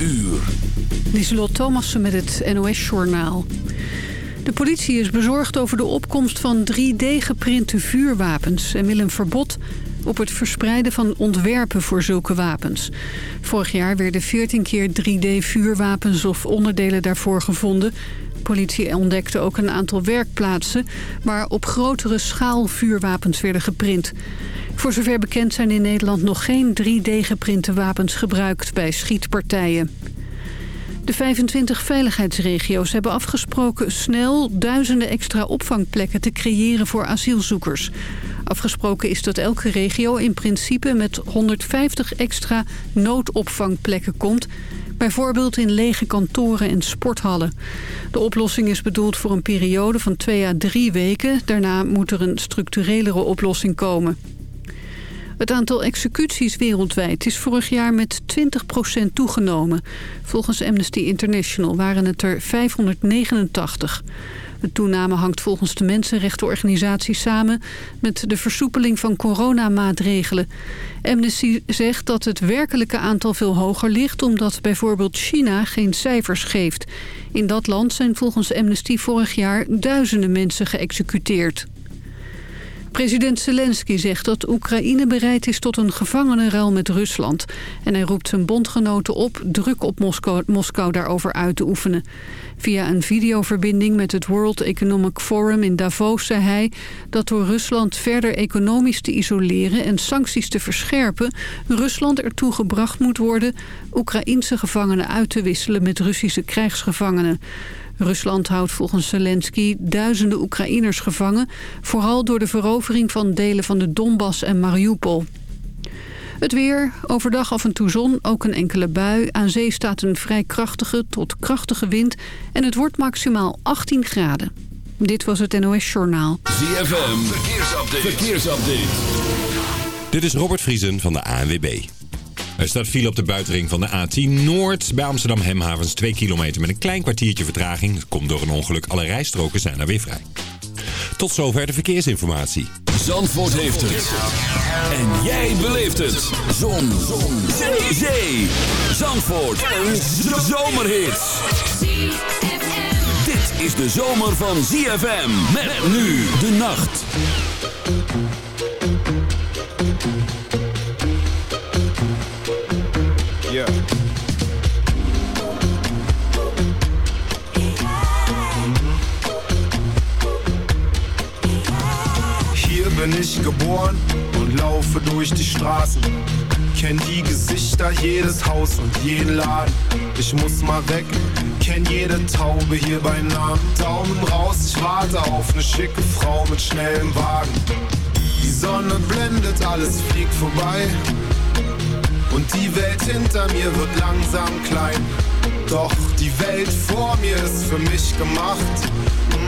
uur. Lieselot Thomassen met het NOS-journaal. De politie is bezorgd over de opkomst van 3D-geprinte vuurwapens... en wil een verbod op het verspreiden van ontwerpen voor zulke wapens. Vorig jaar werden 14 keer 3D-vuurwapens of onderdelen daarvoor gevonden. Politie ontdekte ook een aantal werkplaatsen... waar op grotere schaal vuurwapens werden geprint. Voor zover bekend zijn in Nederland nog geen 3D-geprinte wapens gebruikt bij schietpartijen. De 25 veiligheidsregio's hebben afgesproken snel duizenden extra opvangplekken te creëren voor asielzoekers. Afgesproken is dat elke regio in principe met 150 extra noodopvangplekken komt. Bijvoorbeeld in lege kantoren en sporthallen. De oplossing is bedoeld voor een periode van twee à drie weken. Daarna moet er een structurelere oplossing komen. Het aantal executies wereldwijd is vorig jaar met 20% toegenomen. Volgens Amnesty International waren het er 589. De toename hangt volgens de mensenrechtenorganisatie samen met de versoepeling van coronamaatregelen. Amnesty zegt dat het werkelijke aantal veel hoger ligt omdat bijvoorbeeld China geen cijfers geeft. In dat land zijn volgens Amnesty vorig jaar duizenden mensen geëxecuteerd. President Zelensky zegt dat Oekraïne bereid is tot een gevangenenruil met Rusland. En hij roept zijn bondgenoten op druk op Moskou, daarover uit te oefenen. Via een videoverbinding met het World Economic Forum in Davos zei hij... dat door Rusland verder economisch te isoleren en sancties te verscherpen... Rusland ertoe gebracht moet worden Oekraïense gevangenen uit te wisselen met Russische krijgsgevangenen. Rusland houdt volgens Zelensky duizenden Oekraïners gevangen... vooral door de verovering van delen van de Donbass en Mariupol. Het weer, overdag af en toe zon, ook een enkele bui. Aan zee staat een vrij krachtige tot krachtige wind... en het wordt maximaal 18 graden. Dit was het NOS Journaal. ZFM, verkeersupdate. verkeersupdate. Dit is Robert Vriesen van de ANWB. Er staat file op de buitenring van de A10 Noord. Bij Amsterdam Hemhavens 2 kilometer met een klein kwartiertje vertraging. Dat komt door een ongeluk. Alle rijstroken zijn er weer vrij. Tot zover de verkeersinformatie. Zandvoort heeft het. En jij beleeft het. Zon. Zon. Zee. Zandvoort. Een zomerhit. Dit is de zomer van ZFM. Met nu de nacht. Bin ich geboren und laufe durch die Straßen. Kenn die Gesichter, jedes Haus und jeden Laden. Ich muss mal weg, kenn jede Taube hier bei Namen. Daumen raus, ich warte auf ne schicke Frau mit schnellem Wagen. Die Sonne blendet, alles fliegt vorbei. Und die Welt hinter mir wird langsam klein. Doch die Welt vor mir ist für mich gemacht.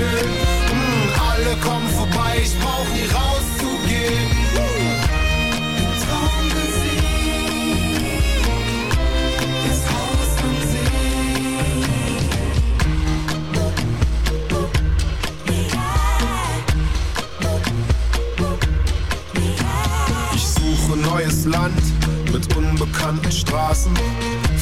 schön. Mm, alle kommen vorbei, ich brauch nie rauszugehen. Ich suche neues Land mit unbekannten Straßen.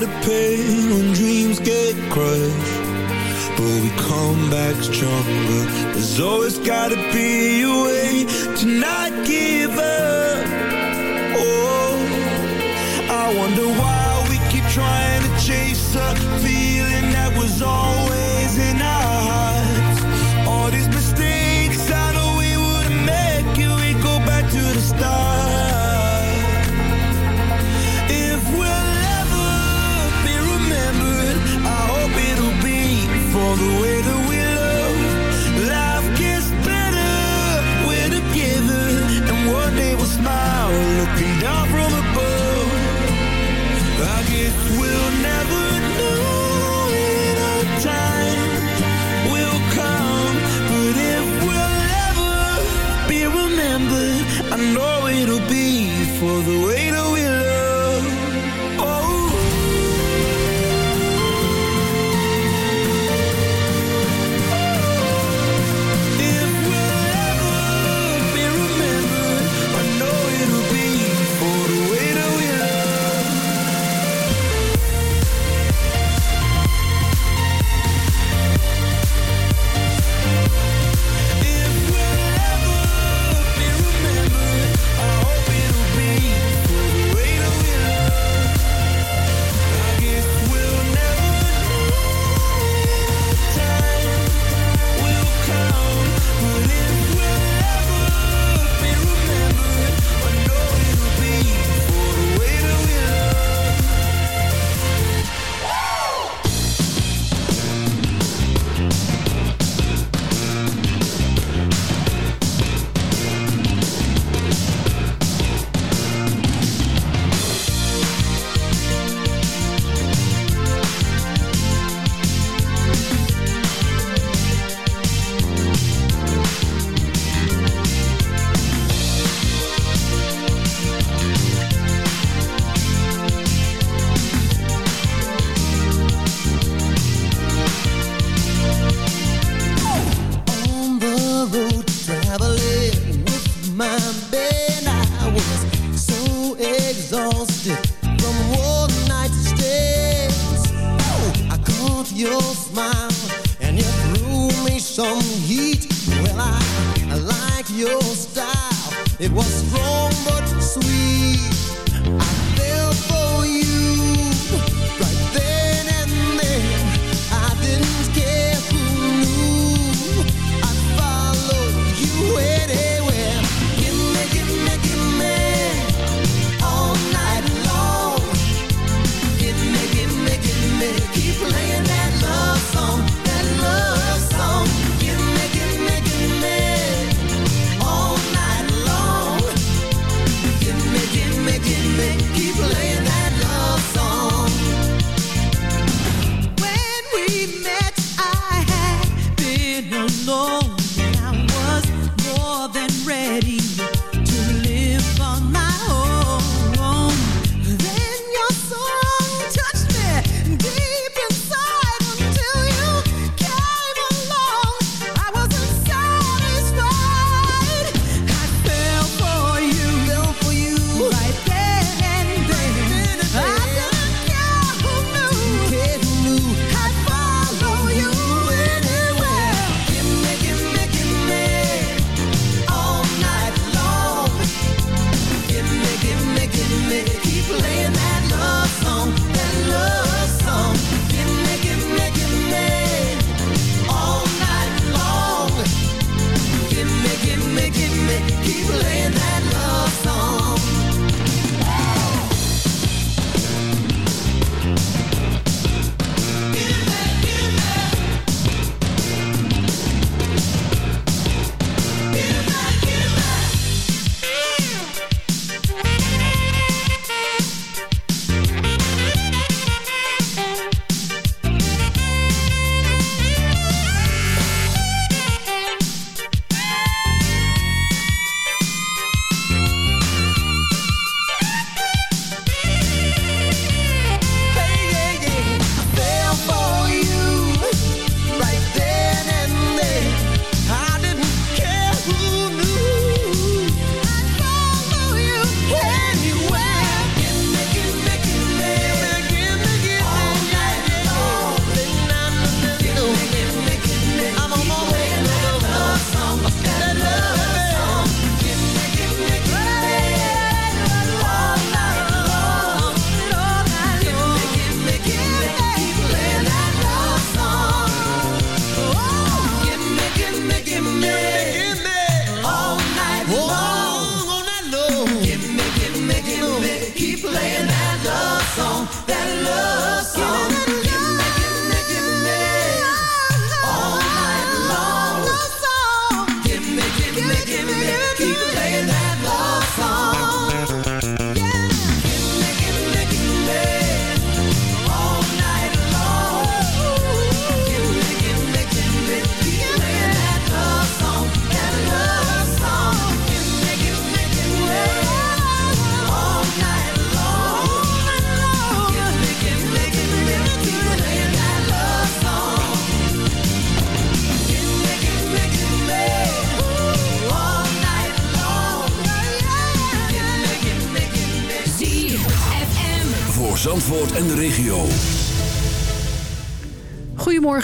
to when dreams get crushed. But we come back stronger. There's always gotta be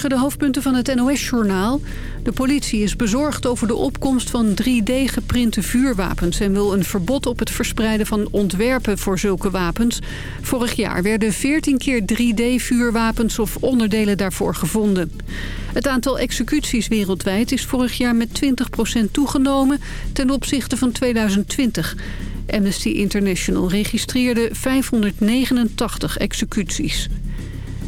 De hoofdpunten van het NOS-journaal. De politie is bezorgd over de opkomst van 3D-geprinte vuurwapens... en wil een verbod op het verspreiden van ontwerpen voor zulke wapens. Vorig jaar werden 14 keer 3D-vuurwapens of onderdelen daarvoor gevonden. Het aantal executies wereldwijd is vorig jaar met 20% toegenomen... ten opzichte van 2020. Amnesty International registreerde 589 executies.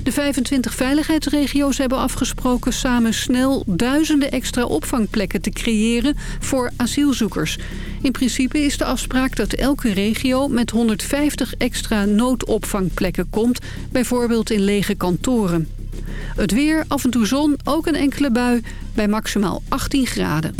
De 25 veiligheidsregio's hebben afgesproken samen snel duizenden extra opvangplekken te creëren voor asielzoekers. In principe is de afspraak dat elke regio met 150 extra noodopvangplekken komt, bijvoorbeeld in lege kantoren. Het weer, af en toe zon, ook een enkele bui, bij maximaal 18 graden.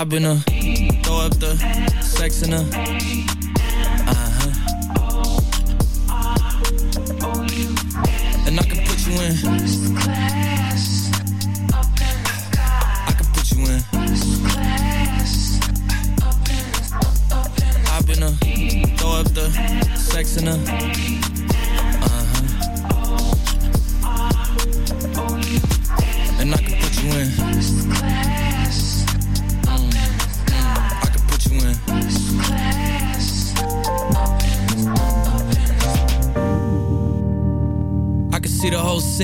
I've been a throw up the sex in a uh-huh. And I can put you in. I can put you in. A throw up the sex in a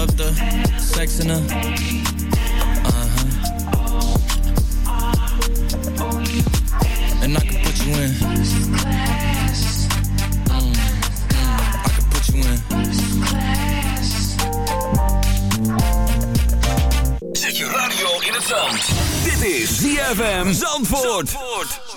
Up the sex in her. Uh-huh. And I can put you in. Mm, mm, I can put you in. Je radio in het zand. Dit is ZFM Zandvoort. This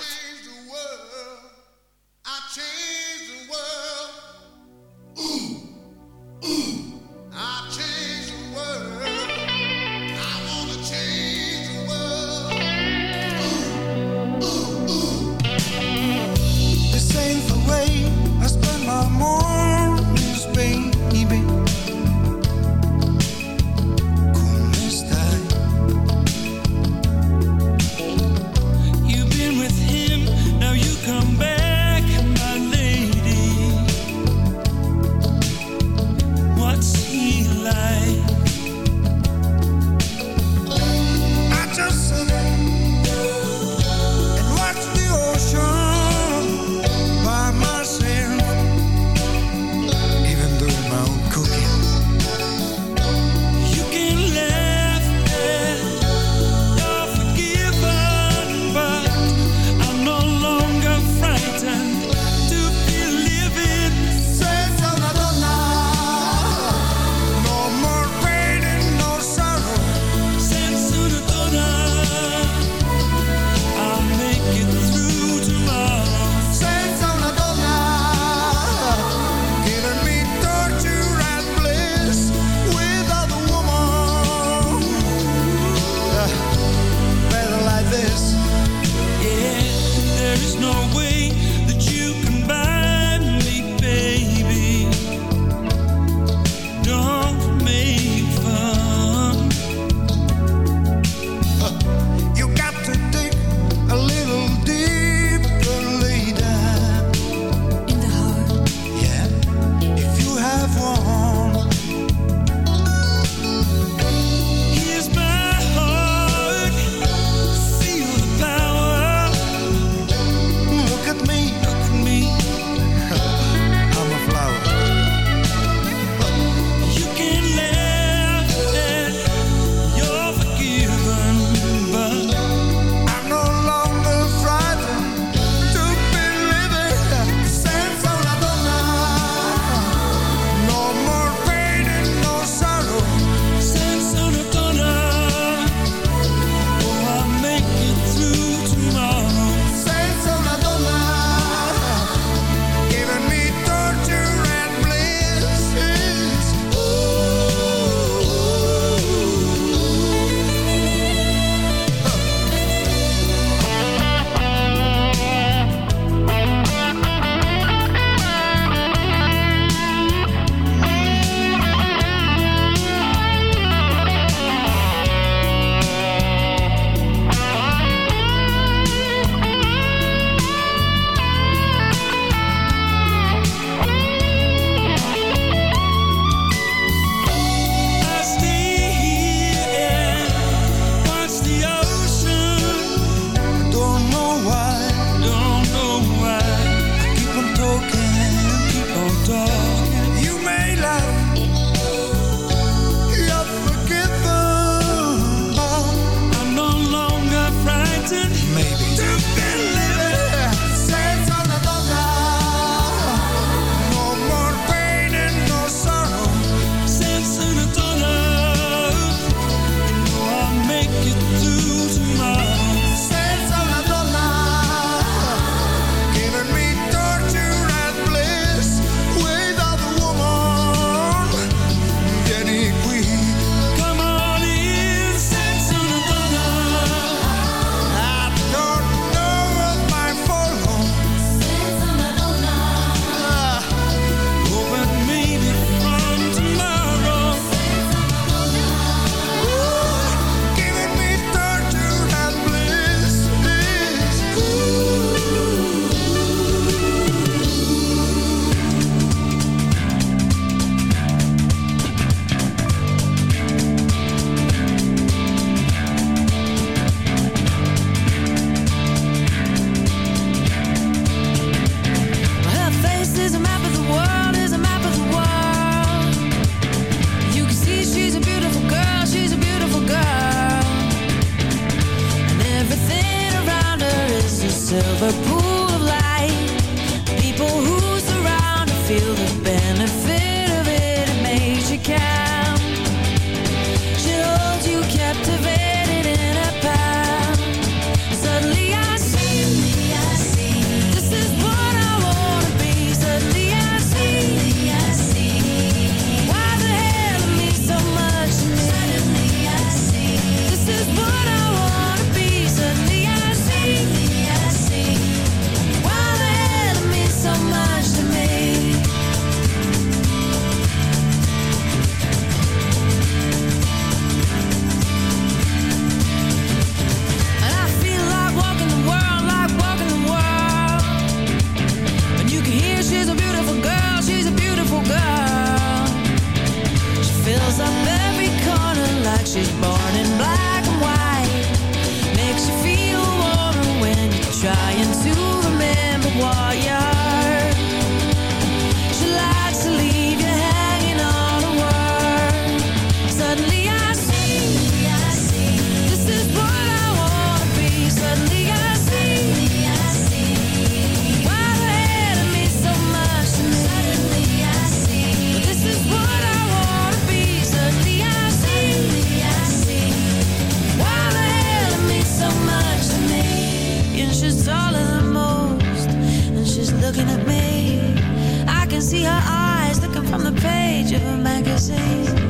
see her eyes looking from the page of a magazine.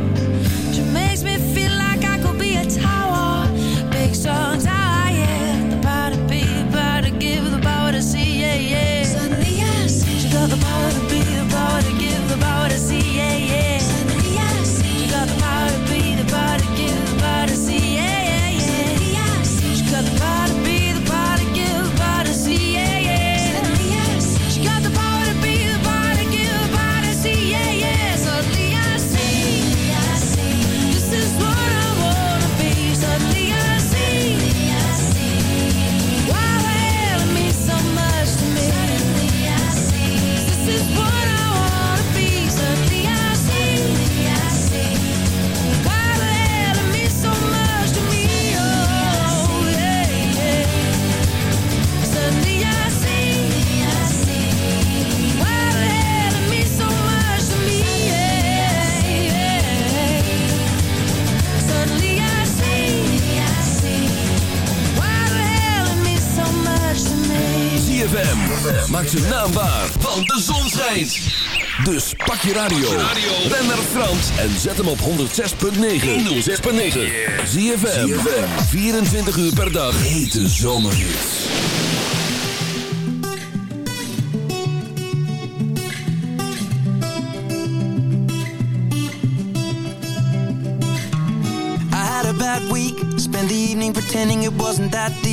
Maak zijn naam waar, want de zon schijnt. Dus pak je radio, ren naar Frans en zet hem op 106.9. 106.9. ZFM, 24 uur per dag. Hete zomerhits. I had a bad week. Spent the evening pretending it wasn't that deep.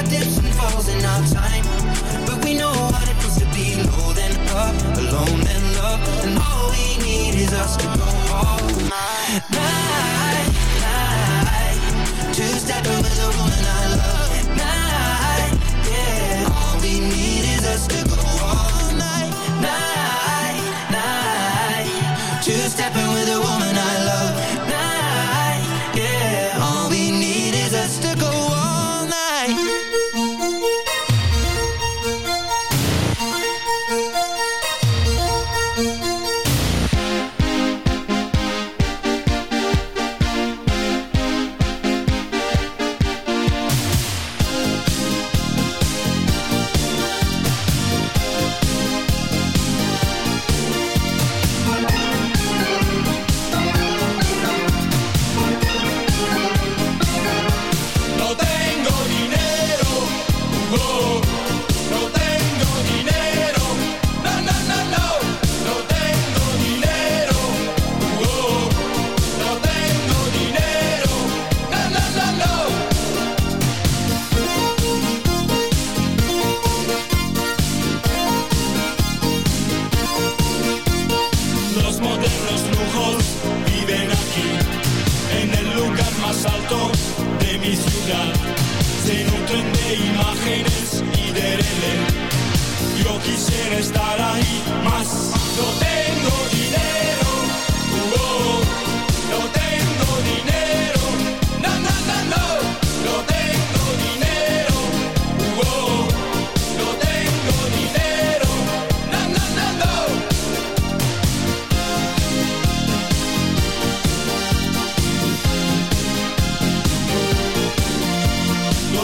our dips and falls in our time, but we know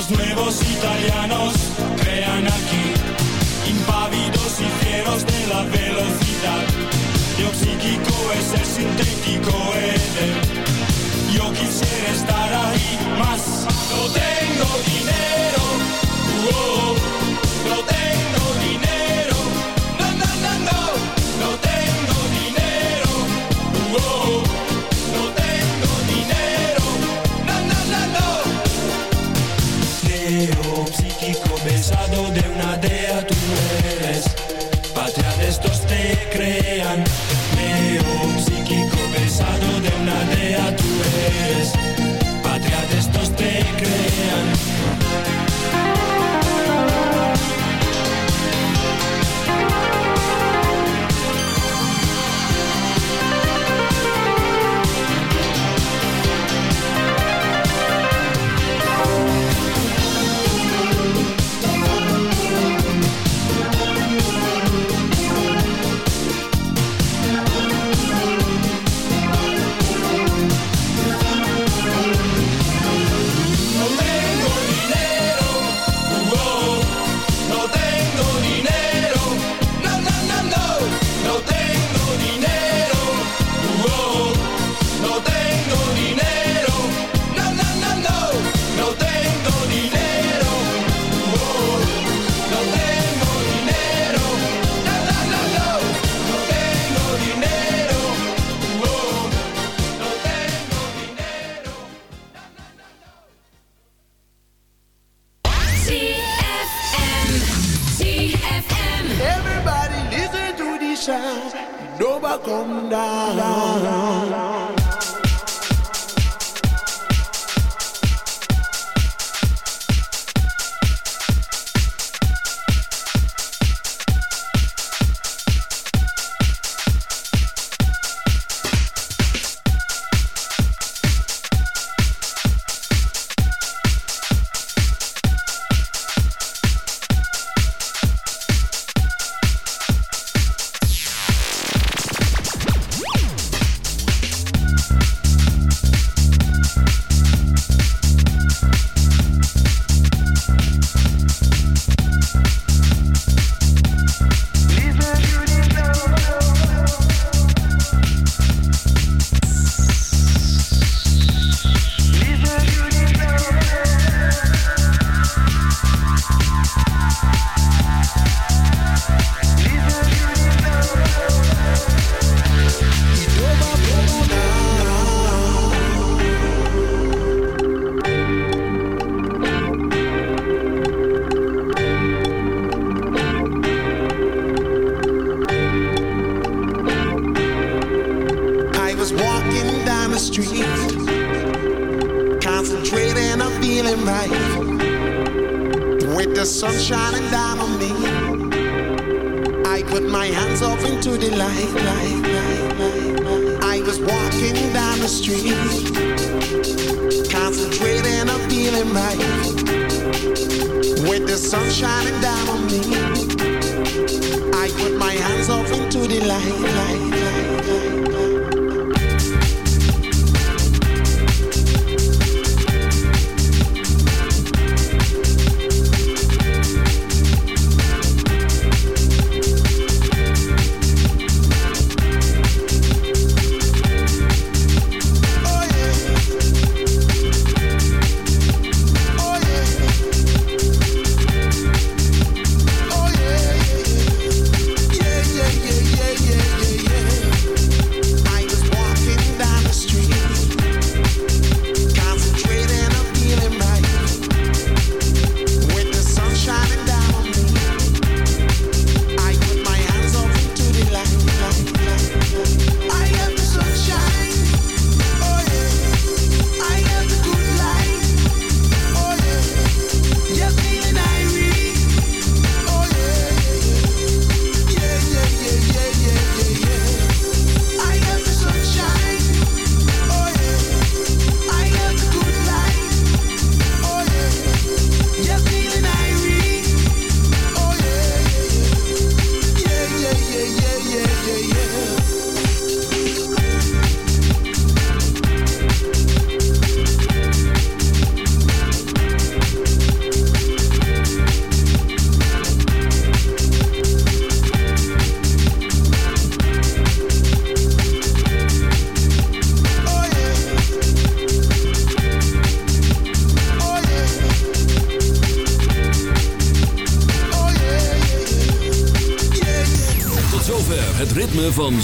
Los nuevos italianos crean aquí, impávidos y fieros de la velocidad. Yo psíquico es el sintético éter. Yo quisiera estar ahí más. No tengo dinero, uh oh, no tengo shine, you never come down.